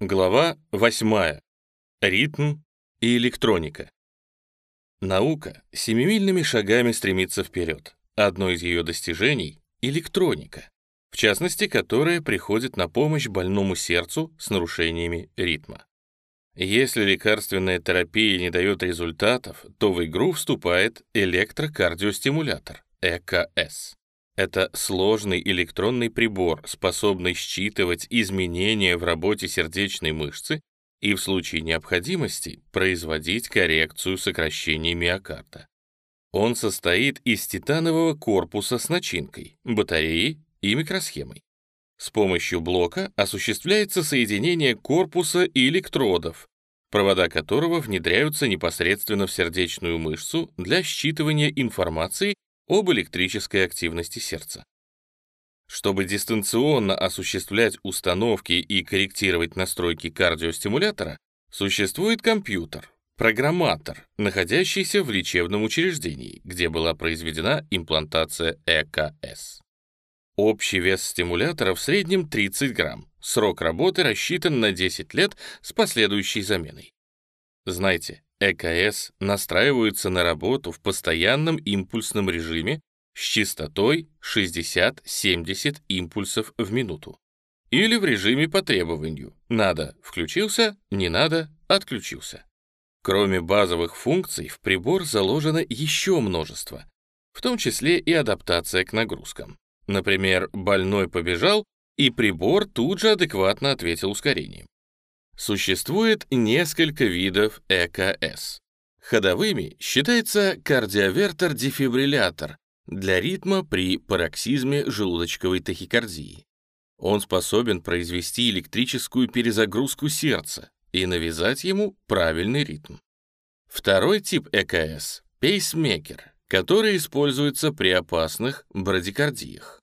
Глава 8. Ритм и электроника. Наука семимильными шагами стремится вперед. Одно из ее достижений — электроника, в частности, которая приходит на помощь больному сердцу с нарушениями ритма. Если лекарственная терапия не дает результатов, то в игру вступает электрокардиостимулятор, ЭКС. Это сложный электронный прибор, способный считывать изменения в работе сердечной мышцы и в случае необходимости производить коррекцию сокращения миокарда. Он состоит из титанового корпуса с начинкой, батареей и микросхемой. С помощью блока осуществляется соединение корпуса и электродов, провода которого внедряются непосредственно в сердечную мышцу для считывания информации об электрической активности сердца. Чтобы дистанционно осуществлять установки и корректировать настройки кардиостимулятора, существует компьютер, программатор, находящийся в лечебном учреждении, где была произведена имплантация ЭКС. Общий вес стимулятора в среднем 30 грамм. Срок работы рассчитан на 10 лет с последующей заменой. Знайте, ЭКС настраиваются на работу в постоянном импульсном режиме с частотой 60-70 импульсов в минуту. Или в режиме по требованию. Надо — включился, не надо — отключился. Кроме базовых функций, в прибор заложено еще множество, в том числе и адаптация к нагрузкам. Например, больной побежал, и прибор тут же адекватно ответил ускорением. Существует несколько видов ЭКС. Ходовыми считается кардиовертер-дефибриллятор для ритма при пароксизме желудочковой тахикардии. Он способен произвести электрическую перезагрузку сердца и навязать ему правильный ритм. Второй тип ЭКС — пейсмекер, который используется при опасных брадикардиях.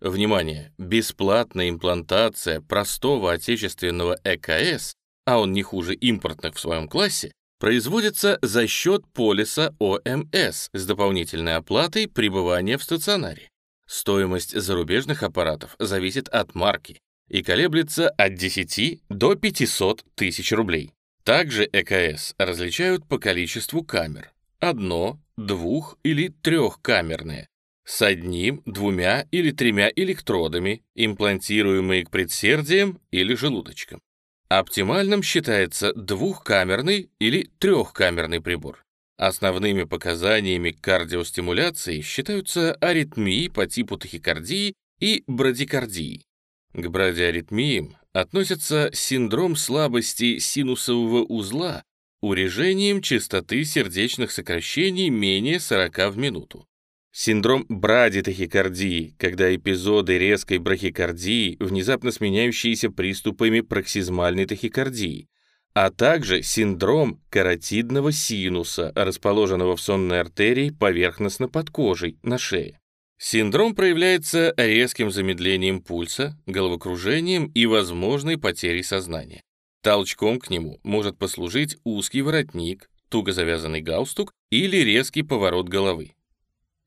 Внимание! Бесплатная имплантация простого отечественного ЭКС, а он не хуже импортных в своем классе, производится за счет полиса ОМС с дополнительной оплатой пребывания в стационаре. Стоимость зарубежных аппаратов зависит от марки и колеблется от 10 до 500 тысяч рублей. Также ЭКС различают по количеству камер. Одно, двух- или трехкамерные, с одним, двумя или тремя электродами, имплантируемые к предсердиям или желудочкам. Оптимальным считается двухкамерный или трехкамерный прибор. Основными показаниями кардиостимуляции считаются аритмии по типу тахикардии и брадикардии. К брадиаритмиям относятся синдром слабости синусового узла урежением частоты сердечных сокращений менее 40 в минуту. Синдром брадитахикардии, когда эпизоды резкой брахикардии внезапно сменяющиеся приступами проксизмальной тахикардии, а также синдром каротидного синуса, расположенного в сонной артерии поверхностно под кожей, на шее. Синдром проявляется резким замедлением пульса, головокружением и возможной потерей сознания. Толчком к нему может послужить узкий воротник, туго завязанный галстук или резкий поворот головы.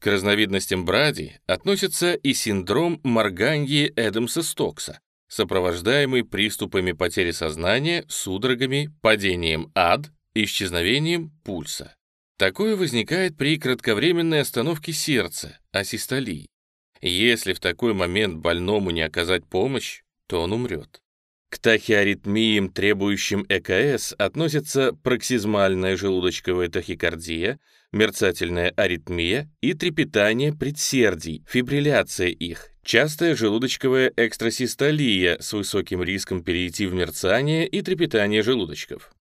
К разновидностям бради относится и синдром Марганьи Эдамса-Стокса, сопровождаемый приступами потери сознания, судорогами, падением ад, исчезновением пульса. Такое возникает при кратковременной остановке сердца, асистолии. Если в такой момент больному не оказать помощь, то он умрет. К тахиаритмиям, требующим ЭКС, относятся проксизмальная желудочковая тахикардия, мерцательная аритмия и трепетание предсердий, фибрилляция их, частая желудочковая экстрасистолия с высоким риском перейти в мерцание и трепетание желудочков.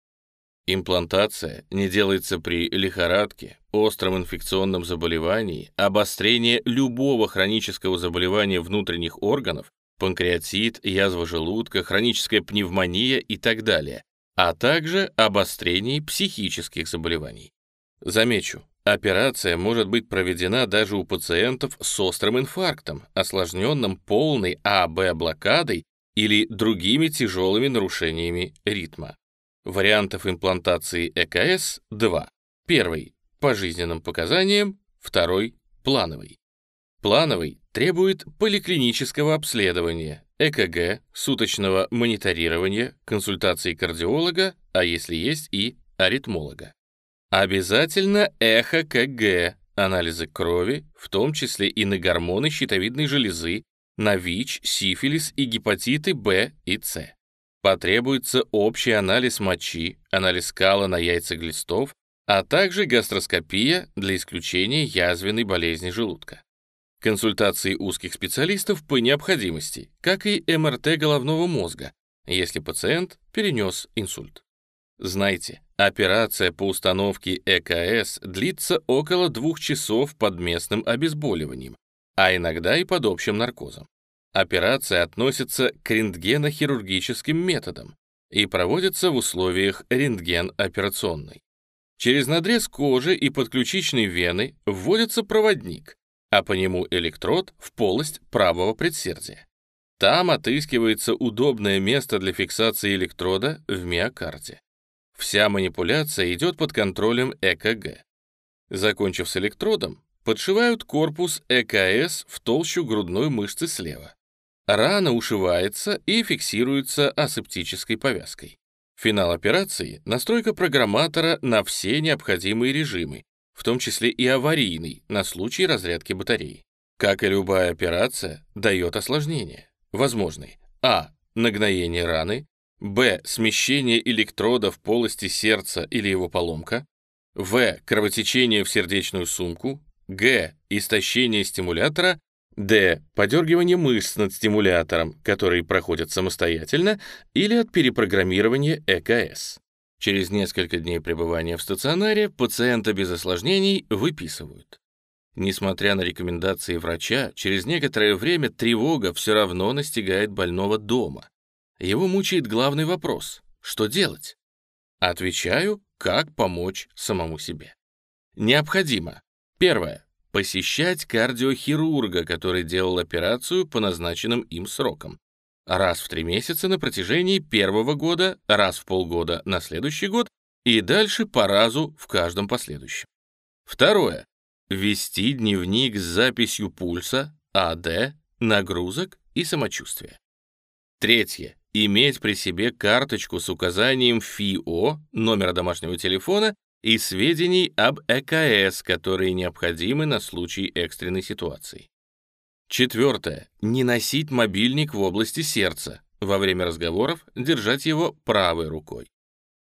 Имплантация не делается при лихорадке, остром инфекционном заболевании, обострении любого хронического заболевания внутренних органов, панкреатит, язва желудка, хроническая пневмония и так далее, а также обострении психических заболеваний. Замечу, операция может быть проведена даже у пациентов с острым инфарктом, осложненным полной АБ-блокадой или другими тяжелыми нарушениями ритма. Вариантов имплантации ЭКС – два. Первый – по жизненным показаниям, второй – плановый. Плановый требует поликлинического обследования, ЭКГ, суточного мониторирования, консультации кардиолога, а если есть и аритмолога. Обязательно эхо-КГ, анализы крови, в том числе и на гормоны щитовидной железы, на ВИЧ, сифилис и гепатиты В и С. Потребуется общий анализ мочи, анализ кала на яйцеглистов, а также гастроскопия для исключения язвенной болезни желудка. Консультации узких специалистов по необходимости, как и МРТ головного мозга, если пациент перенес инсульт. Знайте, операция по установке ЭКС длится около двух часов под местным обезболиванием, а иногда и под общим наркозом. Операция относится к рентгенохирургическим методам и проводится в условиях рентген-операционной. Через надрез кожи и подключичной вены вводится проводник, а по нему электрод в полость правого предсердия. Там отыскивается удобное место для фиксации электрода в миокарде. Вся манипуляция идет под контролем ЭКГ. Закончив с электродом, подшивают корпус ЭКС в толщу грудной мышцы слева. Рана ушивается и фиксируется асептической повязкой. Финал операции — настройка программатора на все необходимые режимы, в том числе и аварийный, на случай разрядки батареи. Как и любая операция, дает осложнения. Возможные А. Нагноение раны. Б. Смещение электрода в полости сердца или его поломка. В. Кровотечение в сердечную сумку. Г. Истощение стимулятора Д. Подергивание мышц над стимулятором, которые проходят самостоятельно, или от перепрограммирования ЭКС. Через несколько дней пребывания в стационаре пациента без осложнений выписывают. Несмотря на рекомендации врача, через некоторое время тревога все равно настигает больного дома. Его мучает главный вопрос — что делать? Отвечаю, как помочь самому себе. Необходимо. Первое посещать кардиохирурга, который делал операцию по назначенным им срокам. Раз в три месяца на протяжении первого года, раз в полгода на следующий год и дальше по разу в каждом последующем. Второе. Вести дневник с записью пульса, АД, нагрузок и самочувствия. Третье. Иметь при себе карточку с указанием ФИО, номера домашнего телефона и сведений об ЭКС, которые необходимы на случай экстренной ситуации. Четвертое. Не носить мобильник в области сердца. Во время разговоров держать его правой рукой.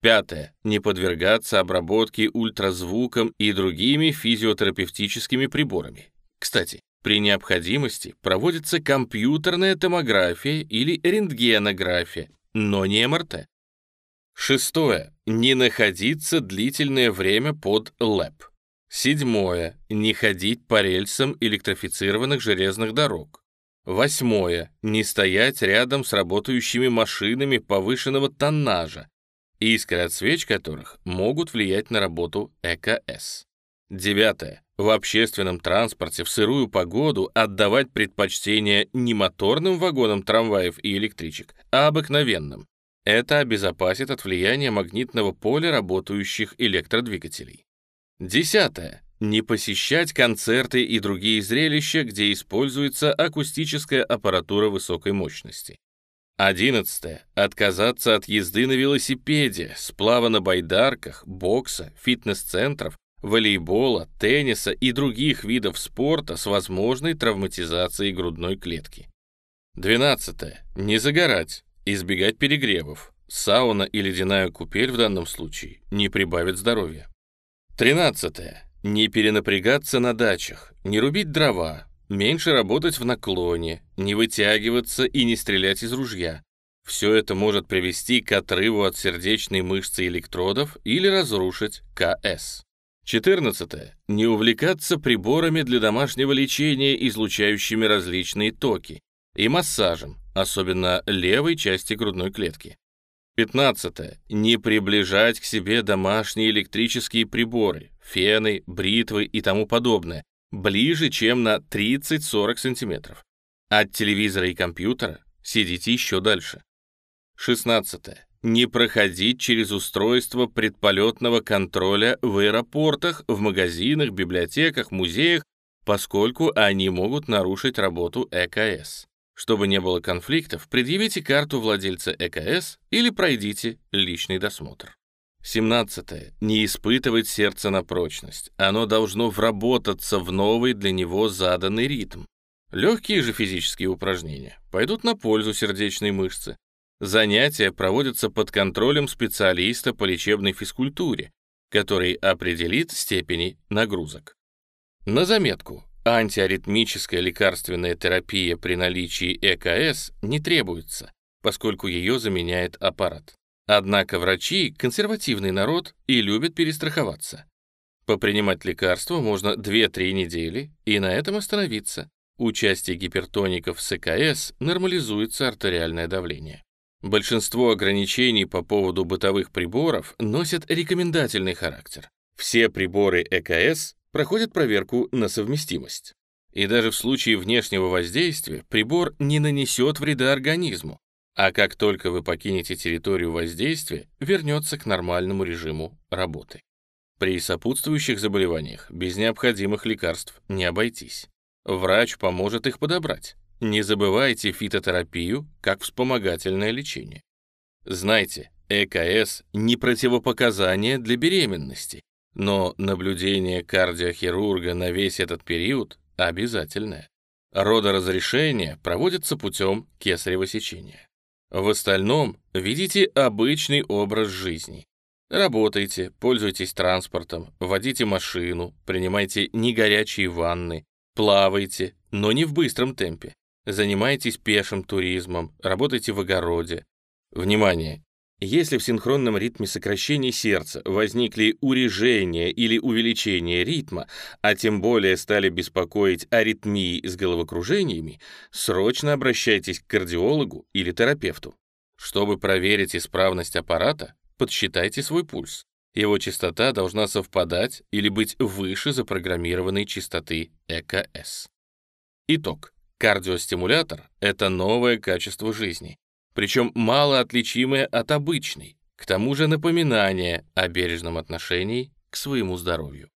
Пятое. Не подвергаться обработке ультразвуком и другими физиотерапевтическими приборами. Кстати, при необходимости проводится компьютерная томография или рентгенография, но не МРТ. Шестое. Не находиться длительное время под ЛЭП. Седьмое. Не ходить по рельсам электрифицированных железных дорог. Восьмое. Не стоять рядом с работающими машинами повышенного тоннажа, искры от свеч которых могут влиять на работу ЭКС. Девятое. В общественном транспорте в сырую погоду отдавать предпочтение не моторным вагонам трамваев и электричек, а обыкновенным, это обезопасит от влияния магнитного поля работающих электродвигателей. Десятое. Не посещать концерты и другие зрелища, где используется акустическая аппаратура высокой мощности. Одиннадцатое. Отказаться от езды на велосипеде, сплава на байдарках, бокса, фитнес-центров, волейбола, тенниса и других видов спорта с возможной травматизацией грудной клетки. Двенадцатое. Не загорать, Избегать перегревов. Сауна и ледяная купель в данном случае не прибавят здоровья. 13. Не перенапрягаться на дачах, не рубить дрова, меньше работать в наклоне, не вытягиваться и не стрелять из ружья. Все это может привести к отрыву от сердечной мышцы электродов или разрушить КС. 14. Не увлекаться приборами для домашнего лечения, излучающими различные токи, и массажем, особенно левой части грудной клетки. 15. Не приближать к себе домашние электрические приборы, фены, бритвы и тому подобное, ближе, чем на 30-40 см. От телевизора и компьютера сидите еще дальше. 16. Не проходить через устройство предполетного контроля в аэропортах, в магазинах, библиотеках, музеях, поскольку они могут нарушить работу ЭКС. Чтобы не было конфликтов, предъявите карту владельца ЭКС или пройдите личный досмотр. 17. Не испытывать сердце на прочность. Оно должно вработаться в новый для него заданный ритм. Легкие же физические упражнения пойдут на пользу сердечной мышцы. Занятия проводятся под контролем специалиста по лечебной физкультуре, который определит степени нагрузок. На заметку, антиаритмическая лекарственная терапия при наличии ЭКС не требуется, поскольку ее заменяет аппарат. Однако врачи — консервативный народ и любят перестраховаться. Попринимать лекарства можно 2-3 недели и на этом остановиться. У части гипертоников с ЭКС нормализуется артериальное давление. Большинство ограничений по поводу бытовых приборов носят рекомендательный характер. Все приборы ЭКС проходят проверку на совместимость. И даже в случае внешнего воздействия прибор не нанесет вреда организму, а как только вы покинете территорию воздействия, вернется к нормальному режиму работы. При сопутствующих заболеваниях без необходимых лекарств не обойтись. Врач поможет их подобрать. Не забывайте фитотерапию как вспомогательное лечение. Знайте, ЭКС не противопоказание для беременности, но наблюдение кардиохирурга на весь этот период обязательное. Родоразрешение проводится путем кесарево сечения. В остальном ведите обычный образ жизни. Работайте, пользуйтесь транспортом, водите машину, принимайте негорячие ванны, плавайте, но не в быстром темпе. Занимайтесь пешим туризмом, работайте в огороде. Внимание! Если в синхронном ритме сокращения сердца возникли урежения или увеличение ритма, а тем более стали беспокоить аритмии с головокружениями, срочно обращайтесь к кардиологу или терапевту. Чтобы проверить исправность аппарата, подсчитайте свой пульс. Его частота должна совпадать или быть выше запрограммированной частоты ЭКС. Итог. Кардиостимулятор — это новое качество жизни, причем мало отличимое от обычной, к тому же напоминание о бережном отношении к своему здоровью.